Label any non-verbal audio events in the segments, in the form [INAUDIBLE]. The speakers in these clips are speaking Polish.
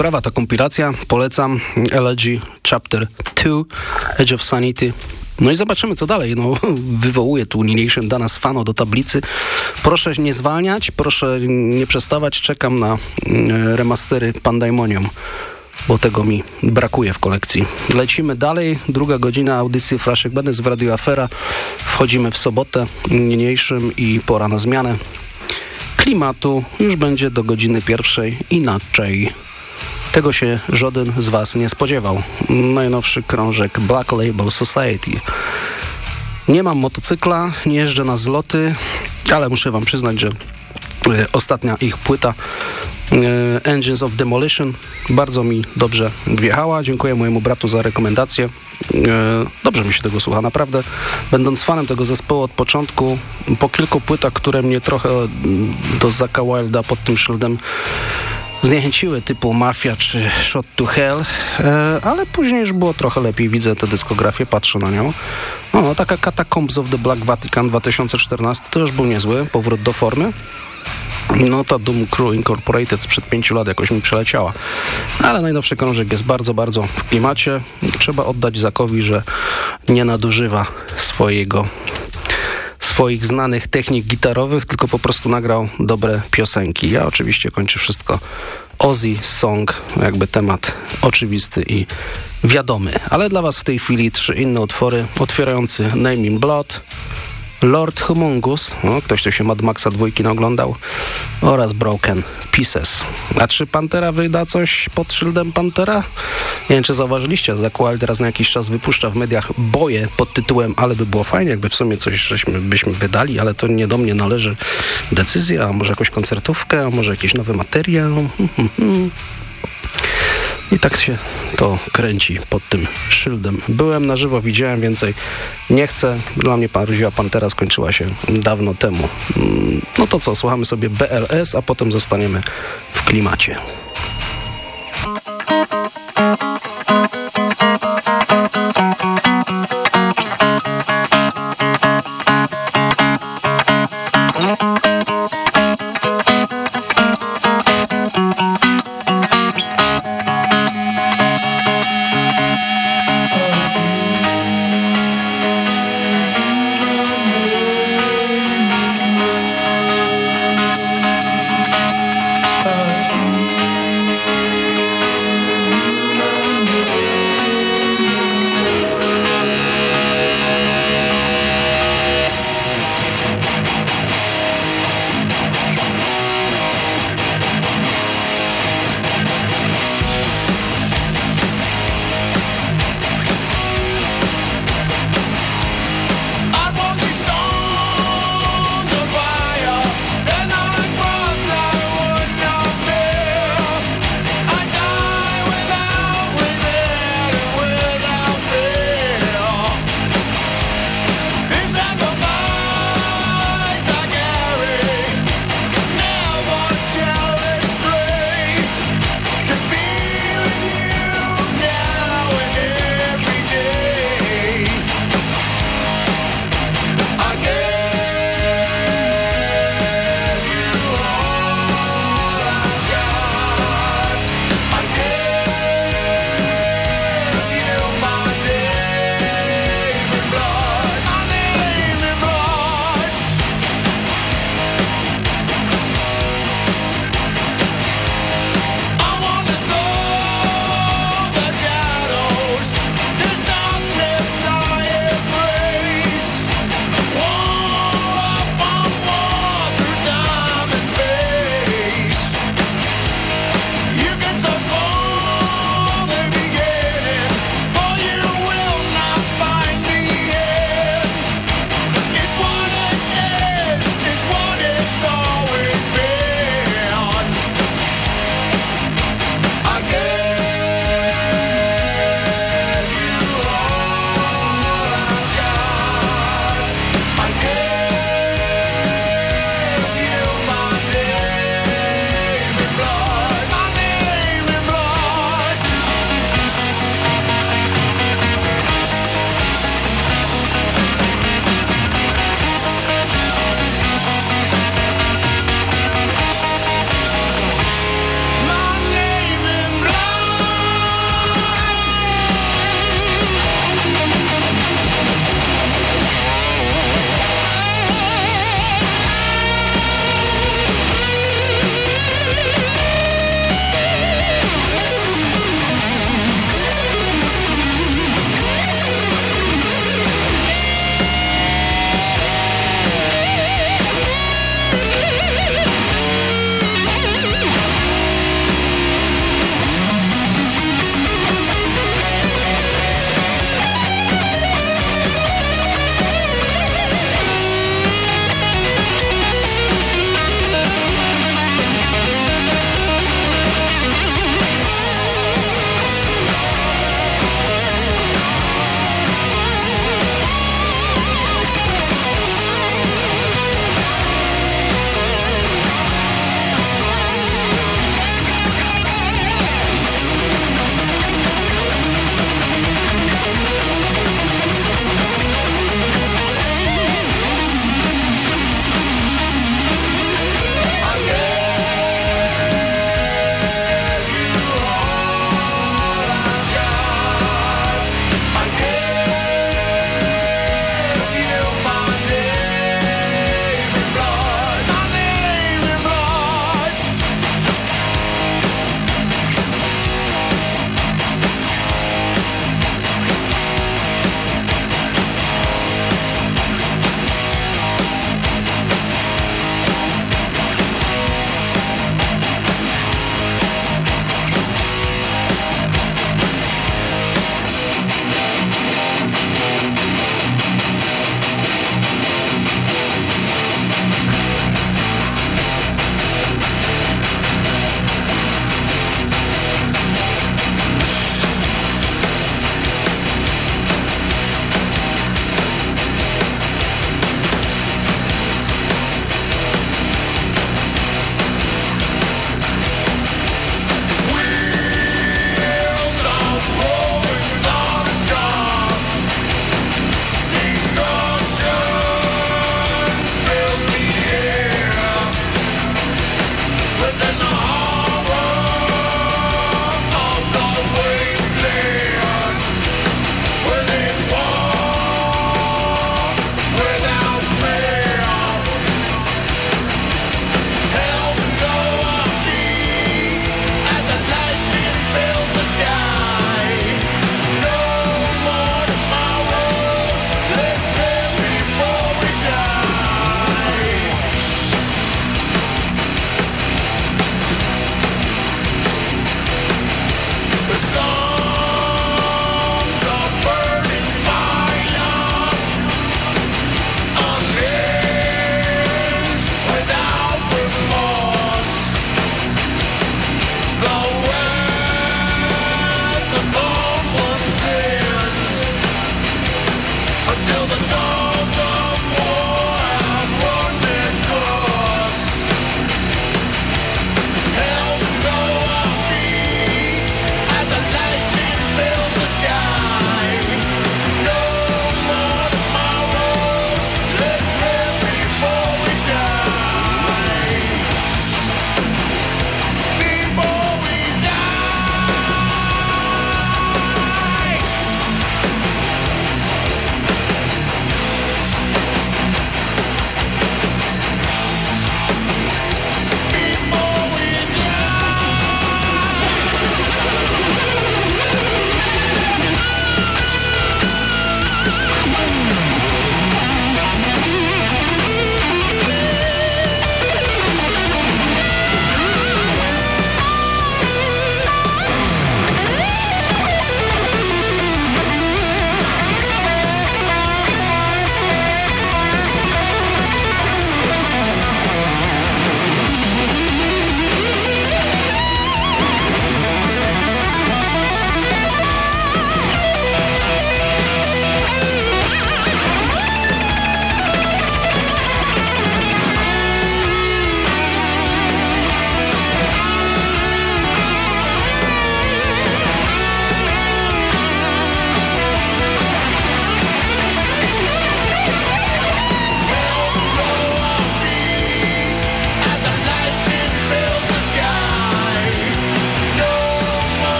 Sprawa, ta kompilacja. Polecam. Elegy Chapter 2, Edge of Sanity. No i zobaczymy, co dalej. No, [LAUGHS] wywołuje tu niniejszym Danas Fano do tablicy. Proszę nie zwalniać, proszę nie przestawać. Czekam na mm, remastery Pandaimonium bo tego mi brakuje w kolekcji. Lecimy dalej. Druga godzina audycji Fraszek Benes w Radio Afera. Wchodzimy w sobotę niniejszym i pora na zmianę klimatu. Już będzie do godziny pierwszej inaczej. Tego się żaden z Was nie spodziewał. Najnowszy krążek Black Label Society. Nie mam motocykla, nie jeżdżę na zloty, ale muszę Wam przyznać, że e, ostatnia ich płyta e, Engines of Demolition bardzo mi dobrze wjechała. Dziękuję mojemu bratu za rekomendację. E, dobrze mi się tego słucha, naprawdę. Będąc fanem tego zespołu od początku, po kilku płytach, które mnie trochę do Zaka Wilda pod tym szyldem zniechęciły typu Mafia czy Shot to Hell, e, ale później już było trochę lepiej. Widzę tę dyskografię, patrzę na nią. No, taka Catacombs of the Black Vatican 2014 to już był niezły powrót do formy. No ta Doom Crew Incorporated sprzed pięciu lat jakoś mi przeleciała. Ale najnowszy krążek jest bardzo, bardzo w klimacie. Trzeba oddać Zakowi, że nie nadużywa swojego swoich znanych technik gitarowych, tylko po prostu nagrał dobre piosenki. Ja oczywiście kończę wszystko Ozzy Song, jakby temat oczywisty i wiadomy. Ale dla Was w tej chwili trzy inne utwory otwierający Name in Blood, Lord Humungus, no, ktoś tu się Mad Maxa dwójki naoglądał, oraz Broken Pieces. A czy Pantera wyda coś pod szyldem Pantera? Nie wiem, czy zauważyliście, Zakual teraz na jakiś czas wypuszcza w mediach boje pod tytułem ale by było fajnie, jakby w sumie coś żeśmy, byśmy wydali, ale to nie do mnie należy decyzja, a może jakąś koncertówkę, a może jakiś nowy materiał. Hmm, hmm, hmm. I tak się to kręci pod tym szyldem. Byłem na żywo, widziałem więcej. Nie chcę. Dla mnie Paryżiła Pantera skończyła się dawno temu. Mm, no to co, słuchamy sobie BLS, a potem zostaniemy w klimacie.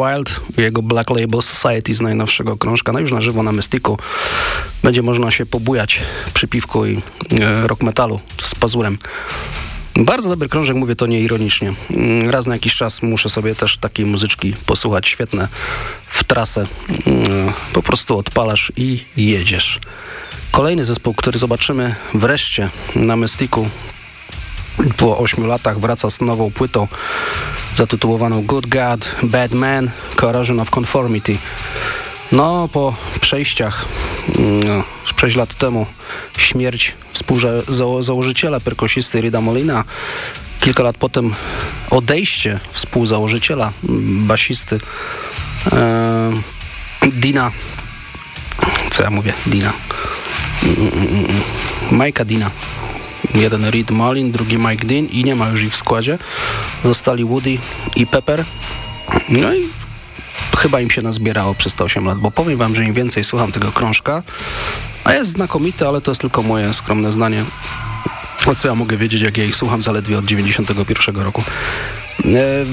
Wild, jego Black Label Society z najnowszego krążka, no już na żywo na Mystiku. Będzie można się pobujać przy piwku i e, rock metalu z pazurem. Bardzo dobry krążek, mówię to nieironicznie. Mm, raz na jakiś czas muszę sobie też takiej muzyczki posłuchać, świetne w trasę. Mm, po prostu odpalasz i jedziesz. Kolejny zespół, który zobaczymy wreszcie na Mystiku po ośmiu latach wraca z nową płytą zatytułowaną Good God, Bad Man, Corrosion of Conformity. No, po przejściach no, 6 lat temu śmierć współzałożyciela, perkusisty Rida Molina, kilka lat potem odejście współzałożyciela, basisty e, Dina, co ja mówię, Dina, Majka Dina, Jeden Reed Malin, drugi Mike Dean i nie ma już ich w składzie. Zostali Woody i Pepper. No i chyba im się nazbierało przez te 8 lat, bo powiem wam, że im więcej słucham tego krążka, a jest znakomity, ale to jest tylko moje skromne zdanie. O co ja mogę wiedzieć, jak ja ich słucham zaledwie od 91 roku. E,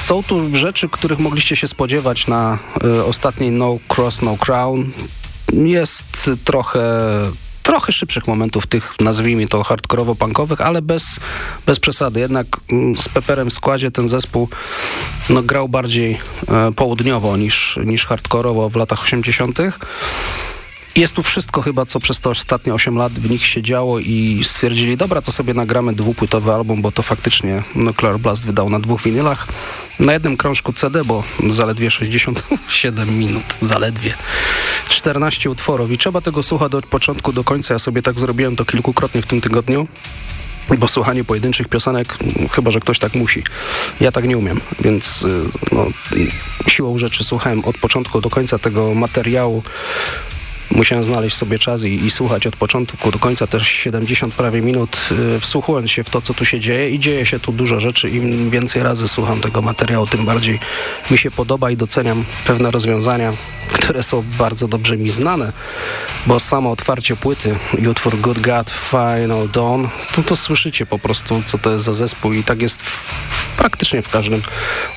są tu rzeczy, których mogliście się spodziewać na e, ostatniej No Cross, No Crown. Jest trochę trochę szybszych momentów, tych nazwijmy to hardkorowo-punkowych, ale bez, bez przesady. Jednak mm, z Pepperem w składzie ten zespół no, grał bardziej e, południowo niż, niż hardkorowo w latach 80. Jest tu wszystko chyba, co przez te ostatnie 8 lat w nich się działo i stwierdzili, dobra, to sobie nagramy dwupłytowy album, bo to faktycznie Nuclear Blast wydał na dwóch winylach. Na jednym krążku CD, bo zaledwie 67 minut, zaledwie. 14 utworów i trzeba tego słuchać od początku do końca. Ja sobie tak zrobiłem to kilkukrotnie w tym tygodniu bo słuchanie pojedynczych piosenek, chyba, że ktoś tak musi. Ja tak nie umiem, więc y, no, siłą rzeczy słuchałem od początku do końca tego materiału musiałem znaleźć sobie czas i, i, słuchać od początku do końca też 70 prawie minut, y, wsłuchując się w to, co tu się dzieje i dzieje się tu dużo rzeczy. Im więcej razy słucham tego materiału, tym bardziej mi się podoba i doceniam pewne rozwiązania, które są bardzo dobrze mi znane, bo samo otwarcie płyty i utwór Good God, Final Dawn, to, to słyszycie po prostu, co to jest za zespół i tak jest w, w, praktycznie w każdym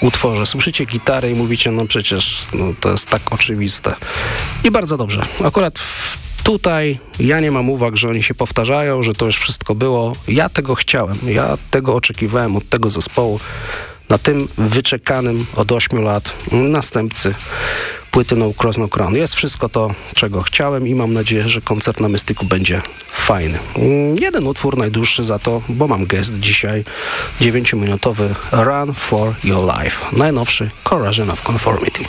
utworze. Słyszycie gitarę i mówicie, no przecież no, to jest tak oczywiste. I bardzo dobrze. Akurat tutaj ja nie mam uwag, że oni się powtarzają, że to już wszystko było. Ja tego chciałem, ja tego oczekiwałem od tego zespołu na tym wyczekanym od 8 lat następcy płyty No Cross No Crown. Jest wszystko to, czego chciałem i mam nadzieję, że koncert na Mystyku będzie fajny. Mm, jeden utwór najdłuższy za to, bo mam gest dzisiaj, 9-minutowy Run for Your Life, najnowszy Corrosion of Conformity.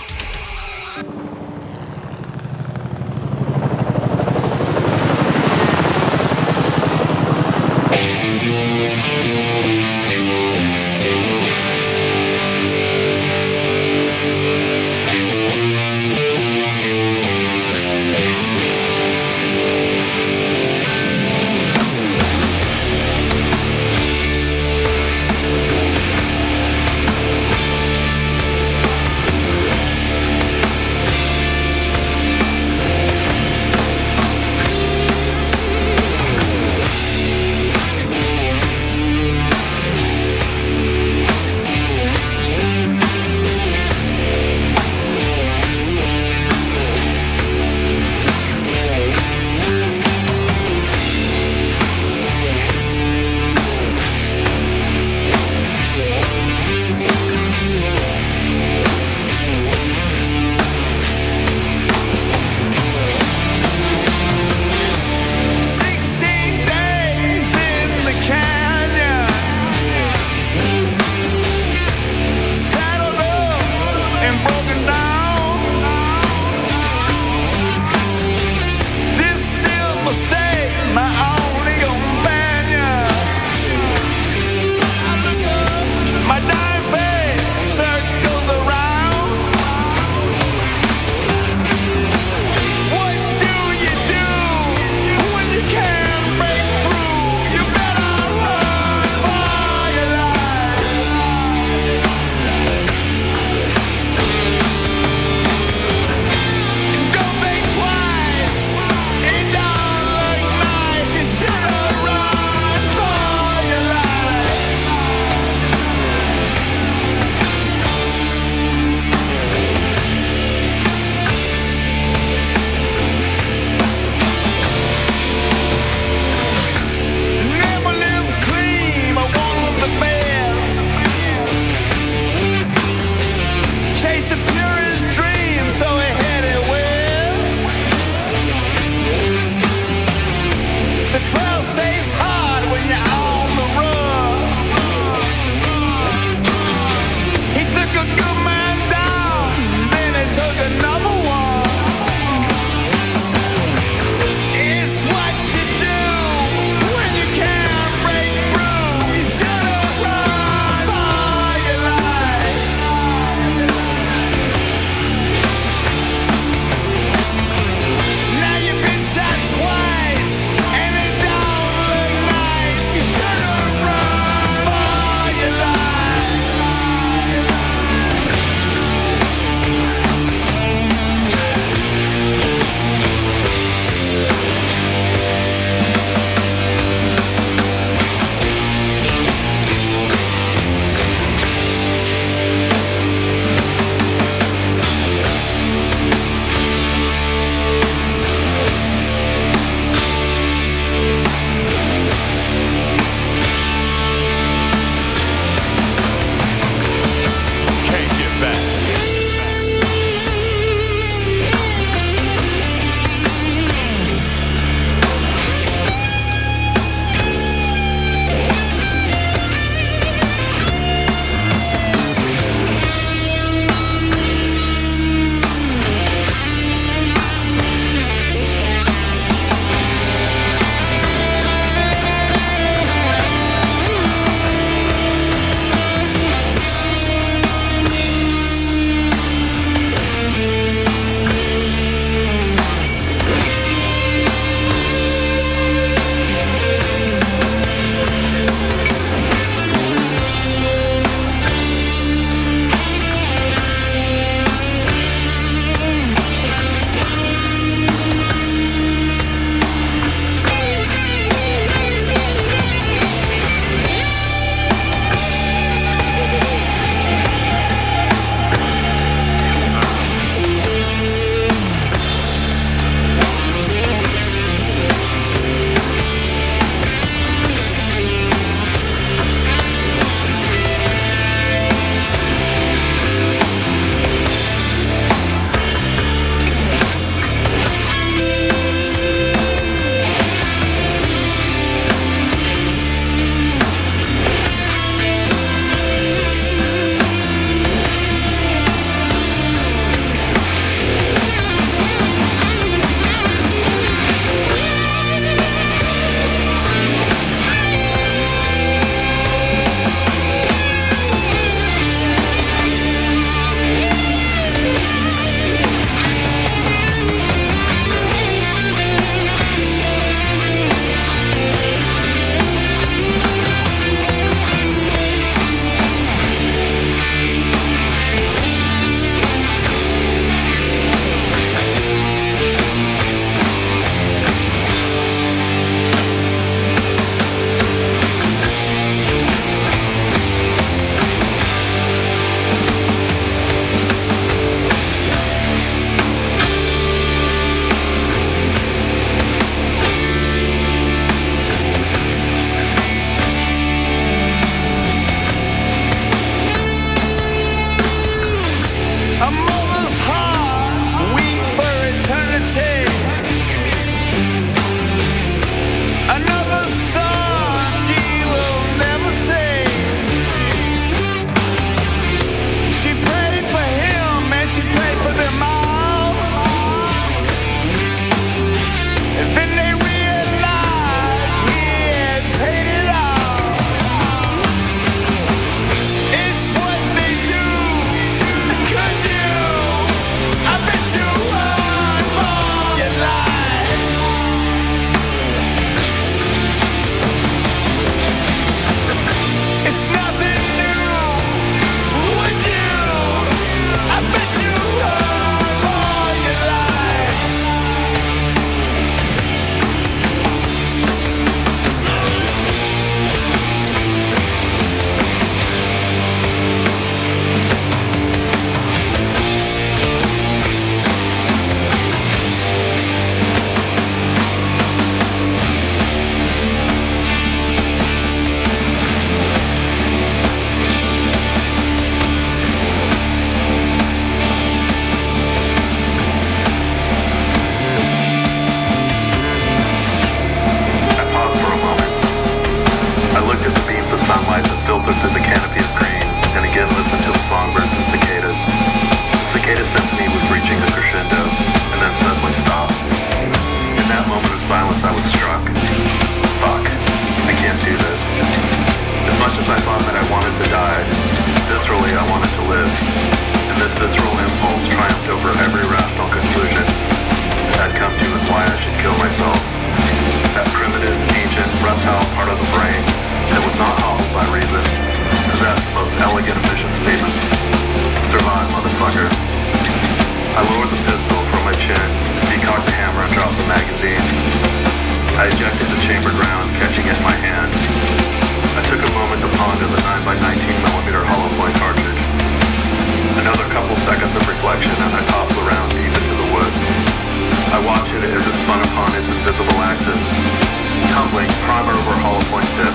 Tumbling primer over hollow point tip,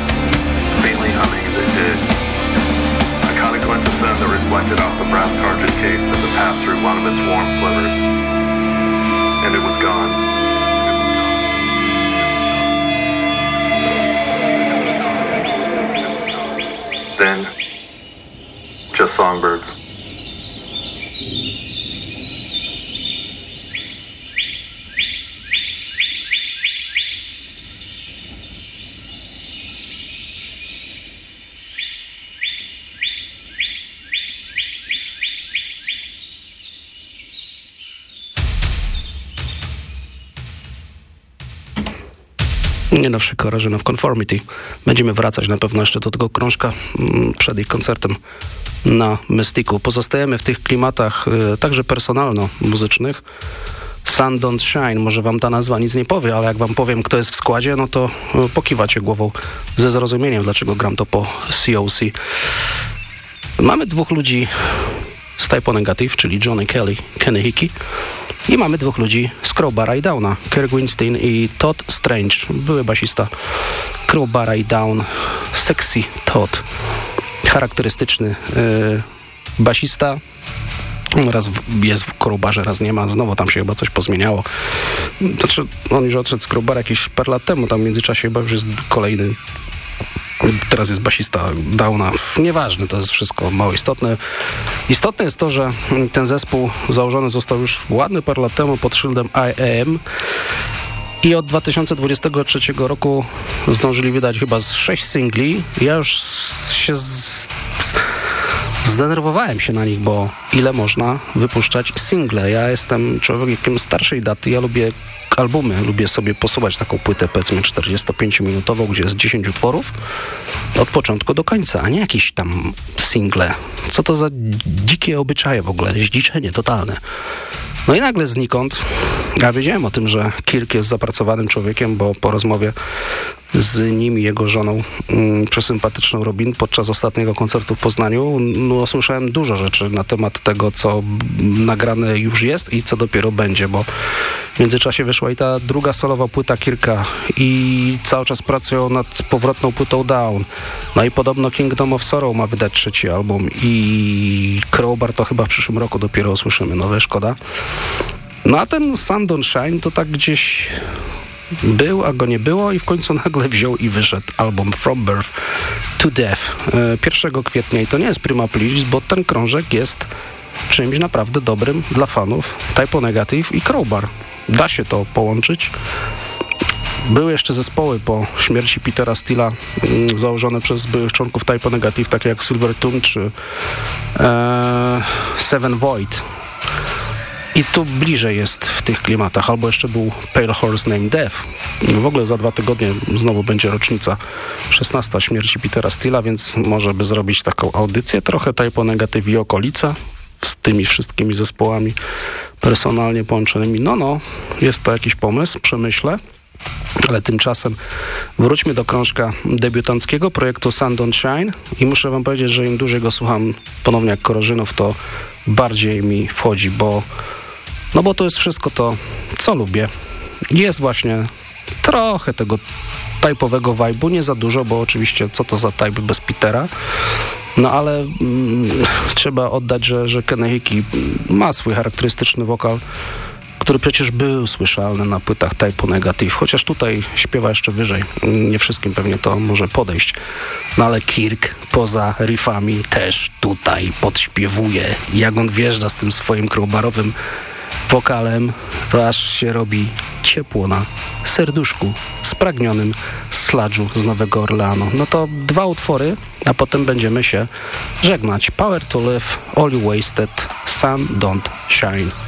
faintly humming as it did. A glimpse of sun that reflected off the brass cartridge case as it passed through one of its warm slivers. And it was gone. Then, just songbirds. Najnowszy Corrosion of Conformity. Będziemy wracać na pewno jeszcze do tego krążka mm, przed ich koncertem na Mystiku. Pozostajemy w tych klimatach y, także personalno-muzycznych. Sun Don't Shine, może wam ta nazwa nic nie powie, ale jak wam powiem, kto jest w składzie, no to y, pokiwacie głową ze zrozumieniem, dlaczego gram to po COC. Mamy dwóch ludzi z Typo Negative, czyli Johnny Kelly, Kenny Hickey i mamy dwóch ludzi z Crowbara i Downa, Kirk Winstein i Todd Strange, były basista Crowbara i Down, sexy Todd, charakterystyczny yy, basista, raz jest w Crowbarze, raz nie ma. Znowu tam się chyba coś pozmieniało. Znaczy, on już odszedł z Crowbara jakieś parę lat temu. Tam w międzyczasie chyba już jest kolejny teraz jest basista Downa. Nieważne, to jest wszystko mało istotne. Istotne jest to, że ten zespół założony został już ładny parę lat temu pod szyldem IAM i od 2023 roku zdążyli wydać chyba z 6 singli. Ja już się z... zdenerwowałem się na nich, bo ile można wypuszczać single. Ja jestem człowiekiem starszej daty, ja lubię albumy. Lubię sobie posuwać taką płytę, powiedzmy 45-minutową, gdzie jest 10 utworów od początku do końca, a nie jakieś tam single. Co to za dzikie obyczaje w ogóle, zdziczenie totalne. No i nagle znikąd, ja wiedziałem o tym, że Kirk jest zapracowanym człowiekiem, bo po rozmowie z nim i jego żoną mm, przesympatyczną Robin podczas ostatniego koncertu w Poznaniu no, usłyszałem dużo rzeczy na temat tego, co nagrane już jest i co dopiero będzie, bo w międzyczasie wyszła i ta druga solowa płyta Kirka i cały czas pracują nad powrotną płytą Down. No i podobno Kingdom of Sorrow ma wydać trzeci album i Crowbar to chyba w przyszłym roku dopiero usłyszymy, no szkoda. No a ten Sun Shine to tak gdzieś był, a go nie było i w końcu nagle wziął i wyszedł album From Birth to Death 1 e, kwietnia i to nie jest prima plis, bo ten krążek jest czymś naprawdę dobrym dla fanów Typo Negative i Crowbar. Da się to połączyć. Były jeszcze zespoły po śmierci Petera Steela mm, założone przez byłych członków Typo Negative, takie jak Silver Tune czy e, Seven Void. I tu bliżej jest w tych klimatach. Albo jeszcze był Pale Horse Named Death. W ogóle za dwa tygodnie znowu będzie rocznica 16 śmierci Petera Steela, więc może by zrobić taką audycję trochę typo negatyw i okolica z tymi wszystkimi zespołami personalnie połączonymi. No, no, jest to jakiś pomysł, przemyślę. Ale tymczasem wróćmy do krążka debiutanckiego projektu Sun Don't Shine i muszę wam powiedzieć, że im dłużej go słucham ponownie jak Korożynów, to bardziej mi wchodzi, bo no bo to jest wszystko to, co lubię. Jest właśnie trochę tego typowego vibe'u, nie za dużo, bo oczywiście co to za type bez Petera. No ale mm, trzeba oddać, że, że Kenny Hickey ma swój charakterystyczny wokal, który przecież był słyszalny na płytach Typo Negative, chociaż tutaj śpiewa jeszcze wyżej. Nie wszystkim pewnie to może podejść. No ale Kirk poza riffami też tutaj podśpiewuje. Jak on wjeżdża z tym swoim crowbarowym wokalem, to aż się robi ciepło na serduszku. spragnionym sladżu z Nowego Orleanu. No to dwa utwory, a potem będziemy się żegnać. Power to Live, All You Wasted, Sun Don't Shine.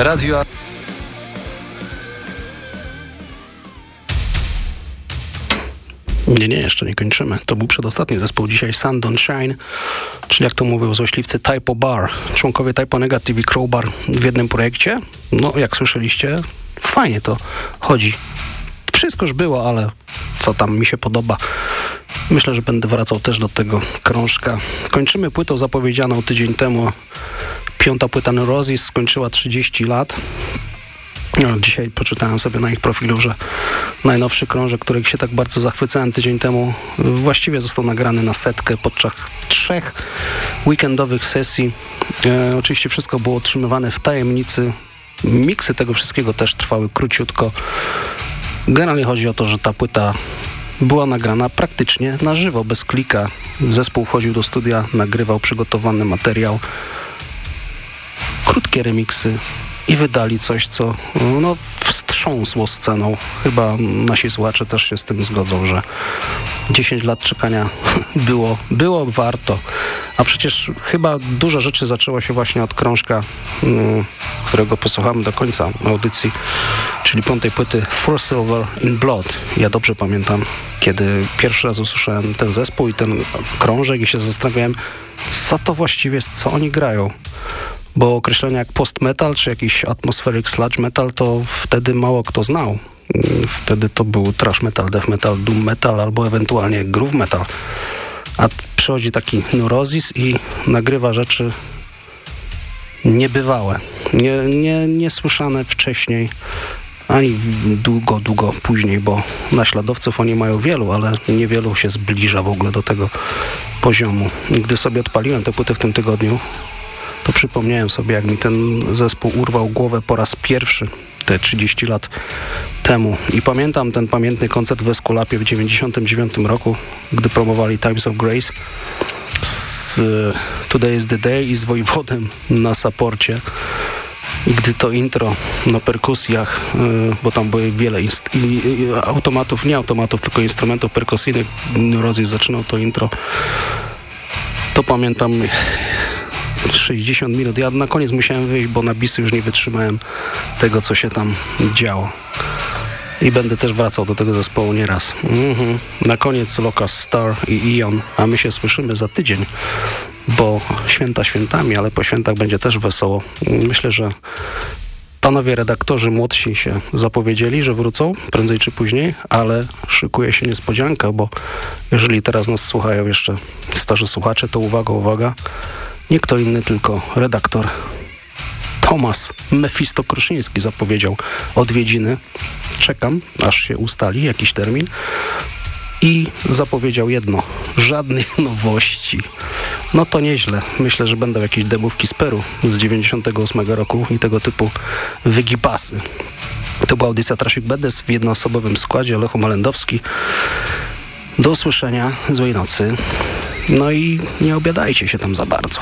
Radio Nie, nie, jeszcze nie kończymy. To był przedostatni zespół dzisiaj, Sun Don't Shine, czyli jak to mówią złośliwcy Typo Bar, członkowie Typo Negative i Crowbar w jednym projekcie. No, jak słyszeliście, fajnie to chodzi. Wszystko już było, ale co tam mi się podoba. Myślę, że będę wracał też do tego krążka. Kończymy płytą zapowiedzianą tydzień temu. Piąta płyta Neurosis skończyła 30 lat. No, dzisiaj poczytałem sobie na ich profilu, że najnowszy krążek, których się tak bardzo zachwycałem tydzień temu, właściwie został nagrany na setkę podczas trzech weekendowych sesji. E, oczywiście wszystko było utrzymywane w tajemnicy. Miksy tego wszystkiego też trwały króciutko. Generalnie chodzi o to, że ta płyta była nagrana praktycznie na żywo, bez klika. Zespół wchodził do studia, nagrywał przygotowany materiał, krótkie remiksy, i wydali coś, co no, wstrząsło sceną. Chyba nasi słuchacze też się z tym zgodzą, że 10 lat czekania [LAUGHS] było, było warto. A przecież chyba dużo rzeczy zaczęło się właśnie od krążka, mm, którego posłuchamy do końca audycji, czyli piątej płyty For Silver in Blood. Ja dobrze pamiętam, kiedy pierwszy raz usłyszałem ten zespół i ten krążek i się zastanawiałem, co to właściwie jest, co oni grają bo określenia jak post-metal czy jakiś atmospheric sludge metal to wtedy mało kto znał. Wtedy to był trash metal, death metal, doom metal albo ewentualnie groove metal. A przychodzi taki Neurosis i nagrywa rzeczy niebywałe, nie, nie, niesłyszane wcześniej, ani długo, długo później, bo naśladowców oni mają wielu, ale niewielu się zbliża w ogóle do tego poziomu. Gdy sobie odpaliłem tę płytę w tym tygodniu, to przypomniałem sobie, jak mi ten zespół urwał głowę po raz pierwszy te 30 lat temu. I pamiętam ten pamiętny koncert w Eskulapie w 99 roku, gdy promowali Times of Grace z Today is the Day i z Wojwodem na saporcie. I gdy to intro na perkusjach, y, bo tam były wiele automatów, nie automatów, tylko instrumentów perkusyjnych, Rozis zaczynał to intro, to pamiętam 60 minut. Ja na koniec musiałem wyjść, bo na bisy już nie wytrzymałem tego, co się tam działo. I będę też wracał do tego zespołu nieraz. Mhm. Na koniec Locust Star i Ion, a my się słyszymy za tydzień, bo święta świętami, ale po świętach będzie też wesoło. Myślę, że Panowie redaktorzy młodsi się zapowiedzieli, że wrócą prędzej czy później, ale szykuje się niespodzianka, bo jeżeli teraz nas słuchają jeszcze starzy słuchacze, to uwaga, uwaga, nie kto inny, tylko redaktor Tomasz Mefisto Kruszyński zapowiedział odwiedziny. Czekam, aż się ustali jakiś termin. I zapowiedział jedno. Żadnych [LAUGHS] nowości. No to nieźle. Myślę, że będą jakieś demówki z Peru z 98 roku i tego typu wygipasy. To była audycja Trasik Bedes w jednoosobowym składzie. Lechu Malendowski. Do usłyszenia. Złej nocy. No i nie obiadajcie się tam za bardzo.